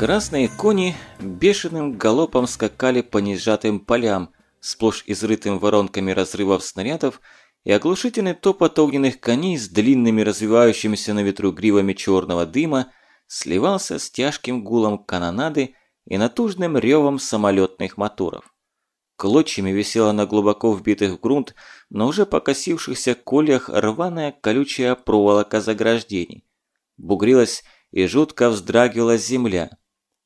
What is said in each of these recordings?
Красные кони бешеным галопом скакали по несжатым полям, сплошь изрытым воронками разрывов снарядов, и оглушительный топот огненных коней с длинными развивающимися на ветру гривами черного дыма сливался с тяжким гулом канонады и натужным ревом самолетных моторов. Клочьями висела на глубоко вбитых в грунт, но уже покосившихся колях рваная колючая проволока заграждений. Бугрилась и жутко вздрагивала земля.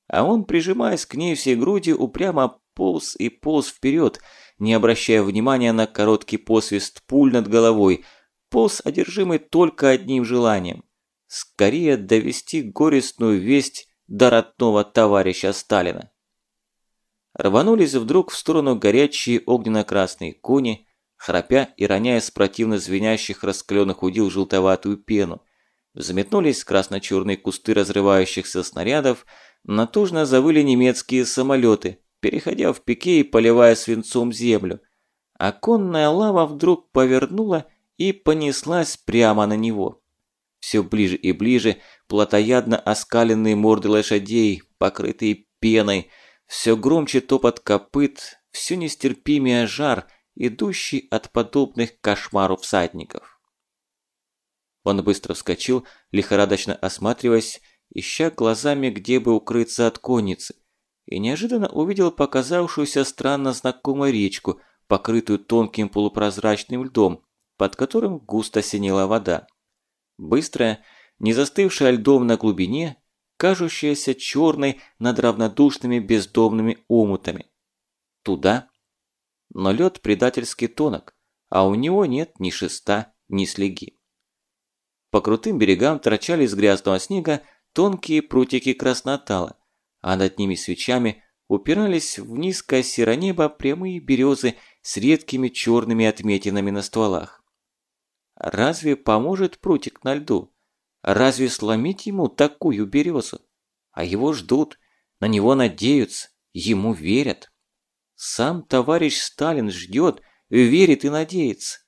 А он, прижимаясь к ней всей грудью, упрямо полз и полз вперед, не обращая внимания на короткий посвист пуль над головой, полз одержимый только одним желанием – скорее довести горестную весть до родного товарища Сталина. Рванулись вдруг в сторону горячие огненно-красные кони, храпя и роняя с противно звенящих раскаленных удил желтоватую пену. Взметнулись красно-черные кусты разрывающихся снарядов, натужно завыли немецкие самолеты, переходя в пике и поливая свинцом землю. А конная лава вдруг повернула и понеслась прямо на него. Все ближе и ближе плотоядно оскаленные морды лошадей, покрытые пеной, все громче топот копыт, все нестерпимее жар, идущий от подобных кошмару всадников. Он быстро вскочил, лихорадочно осматриваясь, ища глазами, где бы укрыться от конницы, и неожиданно увидел показавшуюся странно знакомую речку, покрытую тонким полупрозрачным льдом, под которым густо синела вода. Быстрая, не застывшая льдом на глубине, кажущаяся черной над равнодушными бездомными омутами. Туда. Но лед предательски тонок, а у него нет ни шеста, ни слеги. По крутым берегам торчали из грязного снега тонкие прутики краснотала, а над ними свечами упирались в низкое серо небо прямые березы с редкими черными отметинами на стволах. Разве поможет прутик на льду? Разве сломить ему такую березу? А его ждут, на него надеются, ему верят. Сам товарищ Сталин ждет, верит и надеется.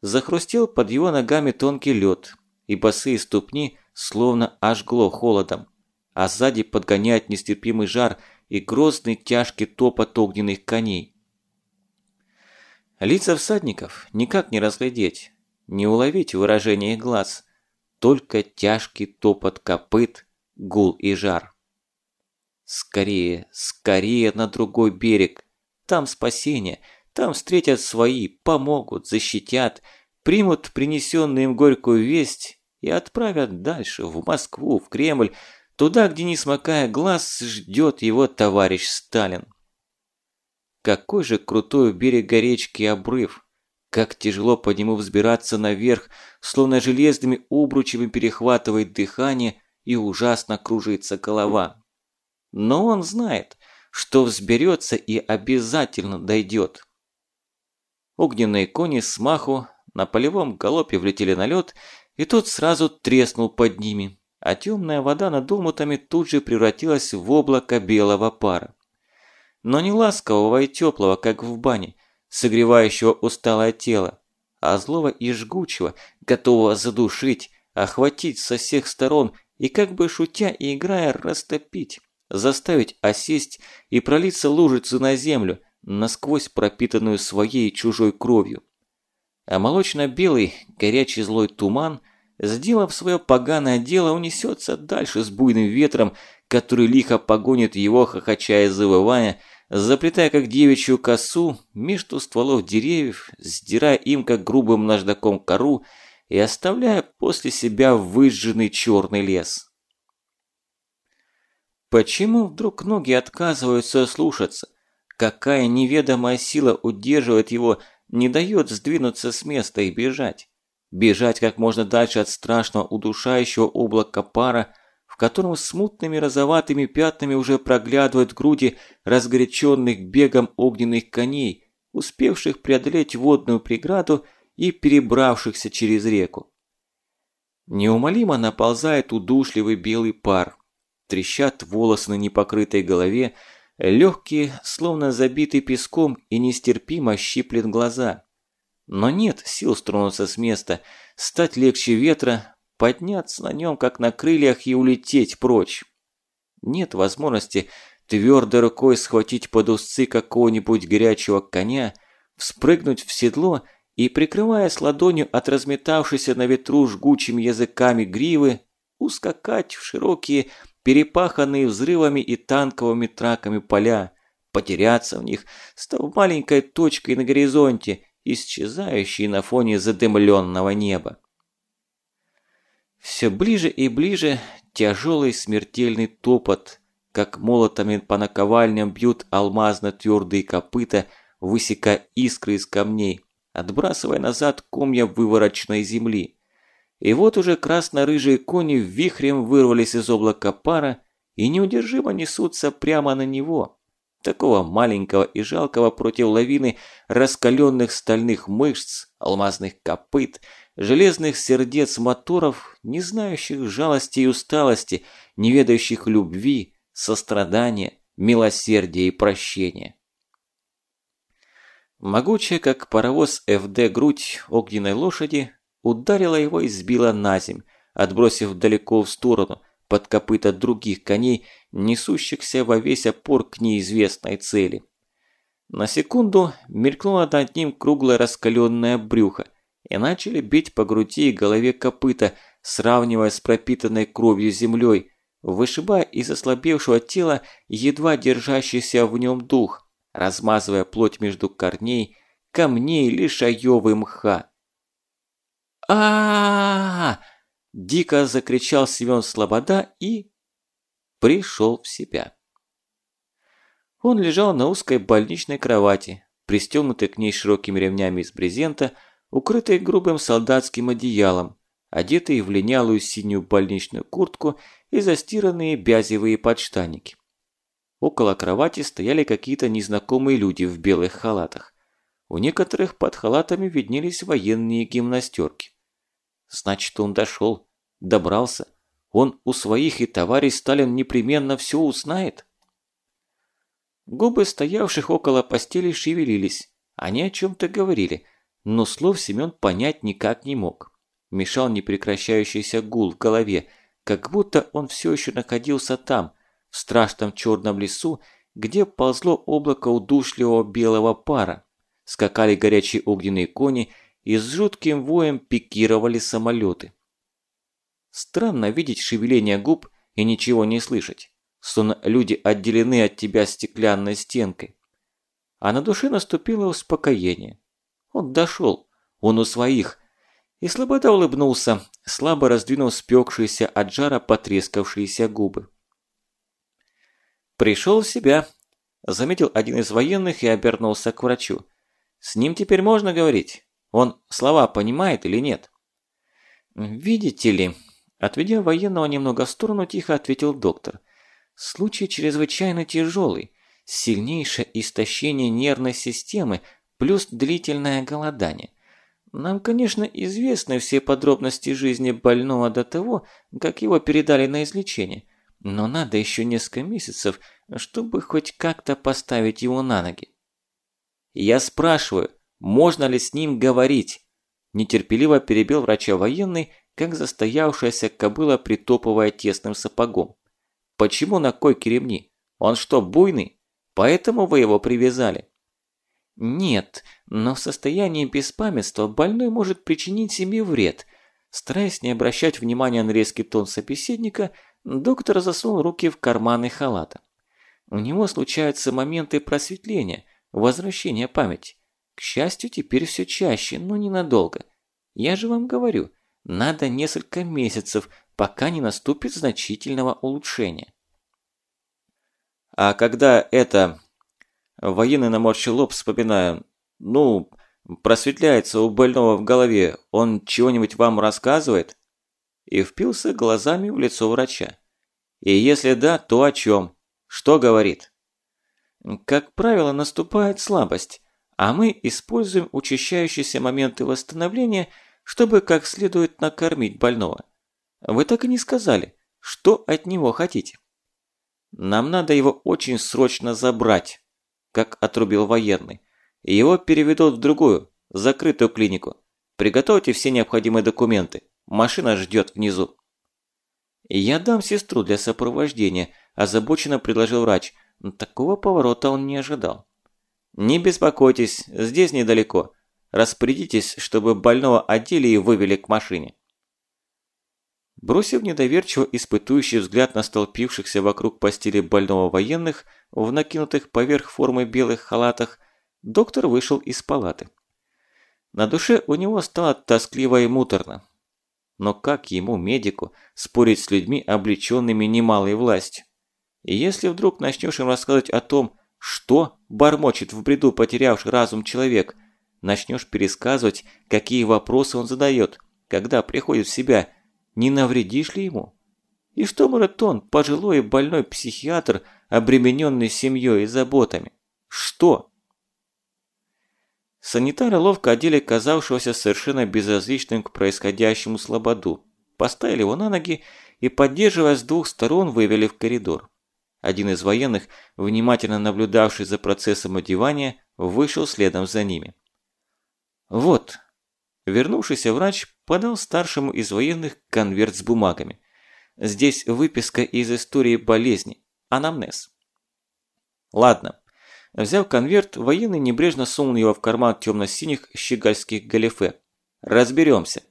Захрустел под его ногами тонкий лед, и босые ступни словно ожгло холодом, а сзади подгоняет нестерпимый жар и грозный тяжкий топот огненных коней. Лица всадников никак не разглядеть, не уловить выражение глаз – только тяжкий топот копыт, гул и жар. Скорее, скорее на другой берег. Там спасение, там встретят свои, помогут, защитят, примут принесенную им горькую весть и отправят дальше, в Москву, в Кремль, туда, где, не смыкая глаз, ждет его товарищ Сталин. Какой же крутой у берега речки обрыв, как тяжело по нему взбираться наверх, словно железными обручами перехватывает дыхание и ужасно кружится голова. Но он знает, что взберется и обязательно дойдет. Огненные кони с маху на полевом галопе влетели на лед, и тот сразу треснул под ними, а темная вода над омутами тут же превратилась в облако белого пара. Но не ласкового и теплого, как в бане, согревающего усталое тело, а злого и жгучего, готового задушить, охватить со всех сторон и как бы шутя и играя растопить, заставить осесть и пролиться лужицу на землю, насквозь пропитанную своей чужой кровью. А молочно-белый, горячий злой туман, сделав свое поганое дело, унесется дальше с буйным ветром, который лихо погонит его, хохоча и завывая, заплетая как девичью косу между стволов деревьев, сдирая им как грубым наждаком кору и оставляя после себя выжженный черный лес. Почему вдруг ноги отказываются слушаться? Какая неведомая сила удерживает его, не дает сдвинуться с места и бежать? Бежать как можно дальше от страшного удушающего облака пара, в котором смутными розоватыми пятнами уже проглядывают груди разгоряченных бегом огненных коней, успевших преодолеть водную преграду и перебравшихся через реку. Неумолимо наползает удушливый белый пар. Трещат волосы на непокрытой голове, легкие, словно забиты песком и нестерпимо щиплет глаза. Но нет сил стронуться с места, стать легче ветра, подняться на нем, как на крыльях, и улететь прочь. нет возможности твердой рукой схватить под узцы какого-нибудь горячего коня, вспрыгнуть в седло и, прикрываясь ладонью от разметавшейся на ветру жгучими языками гривы, ускакать в широкие, перепаханные взрывами и танковыми траками поля, потеряться в них, став маленькой точкой на горизонте, исчезающей на фоне задымленного неба. Все ближе и ближе тяжелый смертельный топот, как молотами по наковальням бьют алмазно-твердые копыта, высекая искры из камней, отбрасывая назад комья вывороченной земли. И вот уже красно-рыжие кони вихрем вырвались из облака пара и неудержимо несутся прямо на него. Такого маленького и жалкого против лавины раскаленных стальных мышц, алмазных копыт, железных сердец моторов, не знающих жалости и усталости, не ведающих любви, сострадания, милосердия и прощения. Могучая, как паровоз ФД грудь огненной лошади, ударила его и сбила на земь, отбросив далеко в сторону, под копыта других коней, несущихся во весь опор к неизвестной цели. На секунду мелькнуло над ним круглое раскаленное брюхо, и начали бить по груди и голове копыта, сравнивая с пропитанной кровью землей, вышибая из ослабевшего тела едва держащийся в нем дух размазывая плоть между корней, камней, лишаёвы мха. А, Дико закричал Семен Слобода и... пришел в себя. Он лежал на узкой больничной кровати, пристегнутый к ней широкими ремнями из брезента, укрытый грубым солдатским одеялом, одетый в линялую синюю больничную куртку и застиранные бязевые подштанники. Около кровати стояли какие-то незнакомые люди в белых халатах. У некоторых под халатами виднелись военные гимнастерки. Значит, он дошел, добрался. Он у своих и товарищ Сталин непременно все узнает. Губы стоявших около постели шевелились. Они о чем-то говорили, но слов Семен понять никак не мог. Мешал непрекращающийся гул в голове, как будто он все еще находился там – в страшном черном лесу, где ползло облако удушливого белого пара. Скакали горячие огненные кони и с жутким воем пикировали самолеты. Странно видеть шевеление губ и ничего не слышать, словно люди отделены от тебя стеклянной стенкой. А на душе наступило успокоение. Он дошел, он у своих. И слобода улыбнулся, слабо раздвинув спекшиеся от жара потрескавшиеся губы. «Пришел в себя», – заметил один из военных и обернулся к врачу. «С ним теперь можно говорить? Он слова понимает или нет?» «Видите ли», – отведя военного немного в сторону, тихо ответил доктор. «Случай чрезвычайно тяжелый. Сильнейшее истощение нервной системы плюс длительное голодание. Нам, конечно, известны все подробности жизни больного до того, как его передали на излечение. Но надо еще несколько месяцев, чтобы хоть как-то поставить его на ноги. Я спрашиваю, можно ли с ним говорить? Нетерпеливо перебил врача военный, как застоявшаяся кобыла, притопывая тесным сапогом. Почему на койке ремни? Он что, буйный? Поэтому вы его привязали? Нет, но в состоянии беспамятства больной может причинить себе вред. Стараясь не обращать внимания на резкий тон собеседника, Доктор засунул руки в карманы халата. У него случаются моменты просветления, возвращения памяти. К счастью, теперь все чаще, но ненадолго. Я же вам говорю, надо несколько месяцев, пока не наступит значительного улучшения. А когда это... Военный наморщил лоб, вспоминая, ну, просветляется у больного в голове, он чего-нибудь вам рассказывает? и впился глазами в лицо врача. И если да, то о чем? Что говорит? Как правило, наступает слабость, а мы используем учащающиеся моменты восстановления, чтобы как следует накормить больного. Вы так и не сказали, что от него хотите. Нам надо его очень срочно забрать, как отрубил военный. Его переведут в другую, закрытую клинику. Приготовьте все необходимые документы. Машина ждет внизу. Я дам сестру для сопровождения, озабоченно предложил врач. Такого поворота он не ожидал. «Не беспокойтесь, здесь недалеко. Распорядитесь, чтобы больного одели и вывели к машине». Бросив недоверчиво испытующий взгляд на столпившихся вокруг постели больного военных в накинутых поверх формы белых халатах, доктор вышел из палаты. На душе у него стало тоскливо и муторно. Но как ему, медику, спорить с людьми, облеченными немалой властью? И если вдруг начнешь им рассказывать о том, что бормочет в бреду потерявший разум человек, начнешь пересказывать, какие вопросы он задает, когда приходит в себя, не навредишь ли ему? И что может он, пожилой и больной психиатр, обремененный семьей и заботами? Что? Санитары ловко одели казавшегося совершенно безразличным к происходящему слободу, поставили его на ноги и, поддерживая с двух сторон, вывели в коридор. Один из военных, внимательно наблюдавший за процессом одевания, вышел следом за ними. «Вот». Вернувшийся врач подал старшему из военных конверт с бумагами. Здесь выписка из истории болезни, анамнез. Ладно. Взяв конверт, военный небрежно сунул его в карман темно-синих щегольских галифе. Разберемся.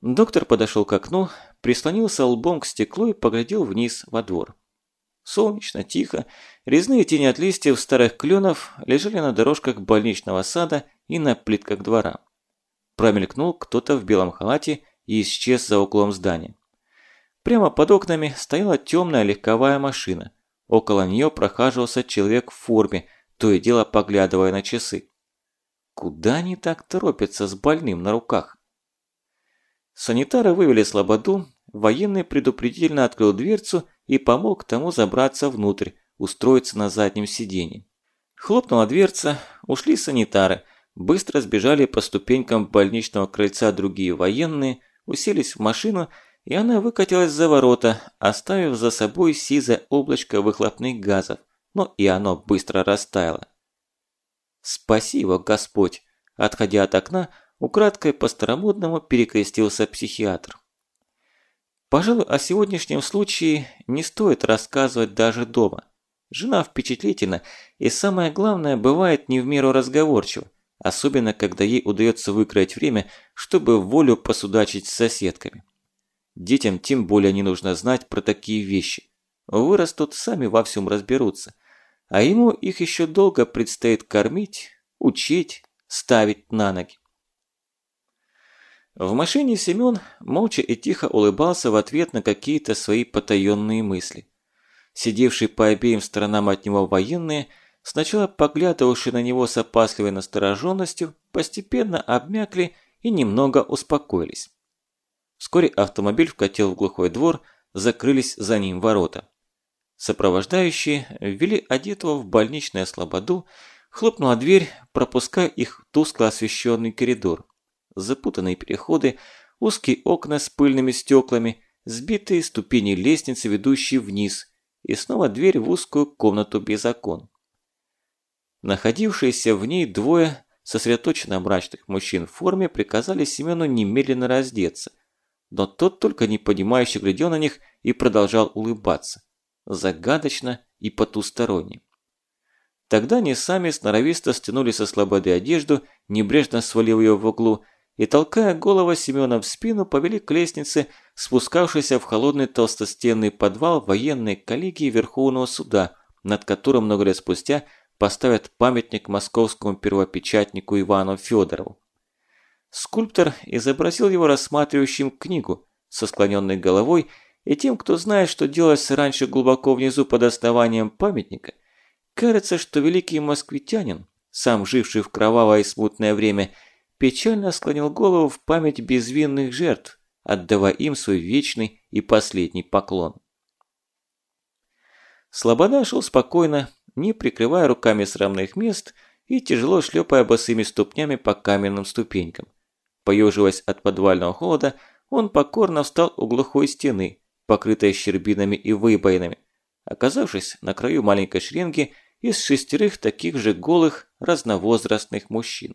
Доктор подошел к окну, прислонился лбом к стеклу и поглядел вниз во двор. Солнечно, тихо, резные тени от листьев старых кленов лежали на дорожках больничного сада и на плитках двора. Промелькнул кто-то в белом халате и исчез за углом здания. Прямо под окнами стояла темная легковая машина. Около нее прохаживался человек в форме, то и дело поглядывая на часы. Куда они так торопятся с больным на руках? Санитары вывели слободу, военный предупредительно открыл дверцу и помог тому забраться внутрь, устроиться на заднем сиденье. Хлопнула дверца, ушли санитары, быстро сбежали по ступенькам больничного крыльца другие военные, уселись в машину, и она выкатилась за ворота, оставив за собой сизое облачко выхлопных газов, но и оно быстро растаяло. «Спасибо, Господь!» Отходя от окна, украдкой по-старомодному перекрестился психиатр. Пожалуй, о сегодняшнем случае не стоит рассказывать даже дома. Жена впечатлительна и, самое главное, бывает не в меру разговорчива, особенно когда ей удается выкроить время, чтобы волю посудачить с соседками. Детям тем более не нужно знать про такие вещи. Вырастут, сами во всем разберутся. А ему их еще долго предстоит кормить, учить, ставить на ноги. В машине Семен молча и тихо улыбался в ответ на какие-то свои потаенные мысли. Сидевшие по обеим сторонам от него военные, сначала поглядывавшие на него с опасливой настороженностью, постепенно обмякли и немного успокоились. Вскоре автомобиль вкатил в глухой двор, закрылись за ним ворота. Сопровождающие ввели одетого в больничное слободу, хлопнула дверь, пропуская их в тускло освещенный коридор запутанные переходы, узкие окна с пыльными стеклами, сбитые ступени лестницы, ведущие вниз, и снова дверь в узкую комнату без окон. Находившиеся в ней двое сосредоточенно мрачных мужчин в форме приказали Семену немедленно раздеться, но тот только непонимающе глядел на них и продолжал улыбаться, загадочно и потусторонне. Тогда они сами сноровисто стянули со слободы одежду, небрежно свалив ее в углу, и, толкая голову Семена в спину, повели к лестнице, спускавшейся в холодный толстостенный подвал военной коллегии Верховного суда, над которым много лет спустя поставят памятник московскому первопечатнику Ивану Федорову. Скульптор изобразил его рассматривающим книгу со склоненной головой, и тем, кто знает, что делалось раньше глубоко внизу под основанием памятника, кажется, что великий москвитянин, сам живший в кровавое и смутное время, печально склонил голову в память безвинных жертв, отдавая им свой вечный и последний поклон. Слобода шел спокойно, не прикрывая руками срамных мест и тяжело шлепая босыми ступнями по каменным ступенькам. Поеживаясь от подвального холода, он покорно встал у глухой стены, покрытой щербинами и выбоинами, оказавшись на краю маленькой шеренги из шестерых таких же голых, разновозрастных мужчин.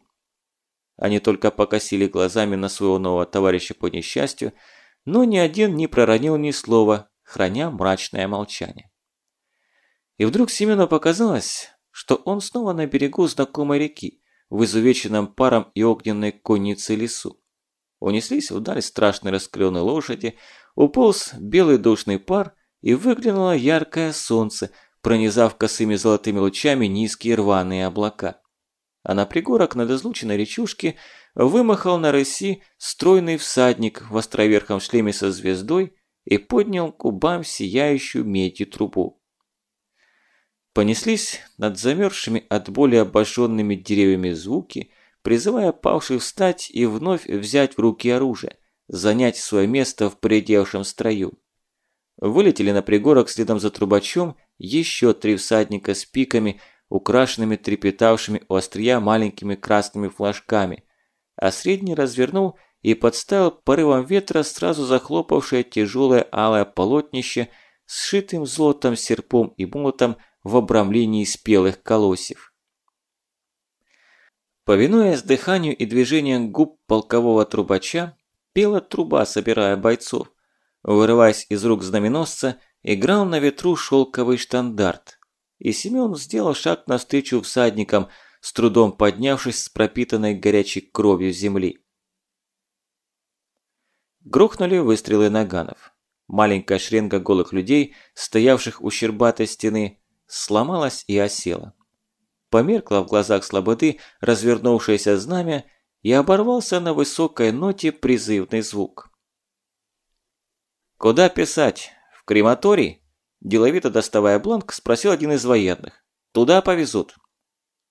Они только покосили глазами на своего нового товарища по несчастью, но ни один не проронил ни слова, храня мрачное молчание. И вдруг Семену показалось, что он снова на берегу знакомой реки, в изувеченном паром и огненной коннице лесу. Унеслись вдаль страшные раскаленные лошади, уполз белый душный пар и выглянуло яркое солнце, пронизав косыми золотыми лучами низкие рваные облака. А на пригорок над излученной речушки вымахал на рыси стройный всадник в островерхом шлеме со звездой и поднял к губам сияющую медью трубу. Понеслись над замерзшими от боли обожженными деревьями звуки, призывая павших встать и вновь взять в руки оружие, занять свое место в поредевшем строю. Вылетели на пригорок следом за трубачом еще три всадника с пиками, украшенными трепетавшими у острия маленькими красными флажками, а средний развернул и подставил порывом ветра сразу захлопавшее тяжелое алое полотнище сшитым золотом серпом и молотом в обрамлении спелых колосьев. Повинуясь дыханию и движениям губ полкового трубача, пела труба, собирая бойцов. Вырываясь из рук знаменосца, играл на ветру шелковый штандарт. И Семен сделал шаг навстречу всадникам, с трудом поднявшись с пропитанной горячей кровью земли. Грохнули выстрелы наганов. Маленькая шренга голых людей, стоявших у щербатой стены, сломалась и осела. Померкло в глазах слободы развернувшееся знамя и оборвался на высокой ноте призывный звук. «Куда писать? В крематорий?» Деловито доставая бланк, спросил один из военных. «Туда повезут».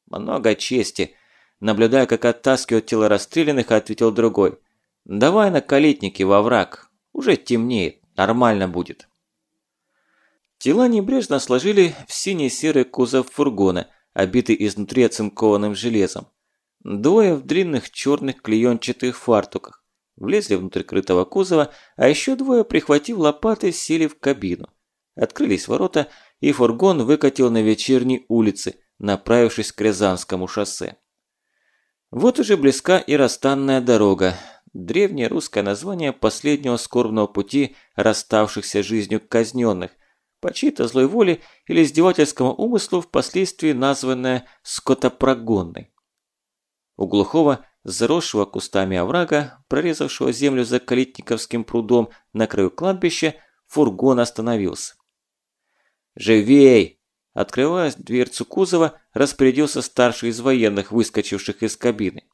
«Много чести», наблюдая, как оттаскивают тела расстрелянных, ответил другой. «Давай на калитники во враг. Уже темнеет, нормально будет». Тела небрежно сложили в синий-серый кузов фургона, обитый изнутри оцинкованным железом. Двое в длинных черных клеенчатых фартуках. Влезли внутрь крытого кузова, а еще двое, прихватив лопаты, сели в кабину. Открылись ворота, и фургон выкатил на вечерней улице, направившись к Рязанскому шоссе. Вот уже близка и расстанная дорога, древнее русское название последнего скорбного пути расставшихся жизнью казненных, по чьей-то злой воле или издевательскому умыслу впоследствии названная скотопрогонной. У глухого, заросшего кустами оврага, прорезавшего землю за Калитниковским прудом на краю кладбища, фургон остановился. «Живей!» Открывая дверцу кузова, распорядился старший из военных, выскочивших из кабины.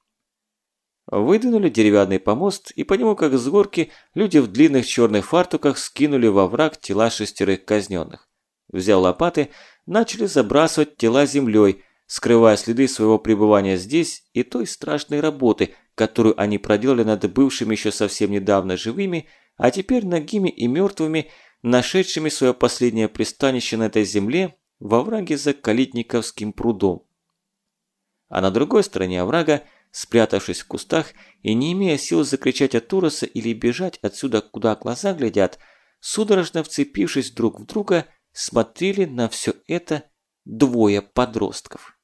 Выдвинули деревянный помост, и по нему, как с горки, люди в длинных черных фартуках скинули во враг тела шестерых казненных. Взял лопаты, начали забрасывать тела землей, скрывая следы своего пребывания здесь и той страшной работы, которую они проделали над бывшими еще совсем недавно живыми, а теперь нагими и мертвыми, нашедшими свое последнее пристанище на этой земле во враге за Калитниковским прудом. А на другой стороне оврага спрятавшись в кустах и не имея сил закричать от ужаса или бежать отсюда, куда глаза глядят, судорожно вцепившись друг в друга, смотрели на все это двое подростков.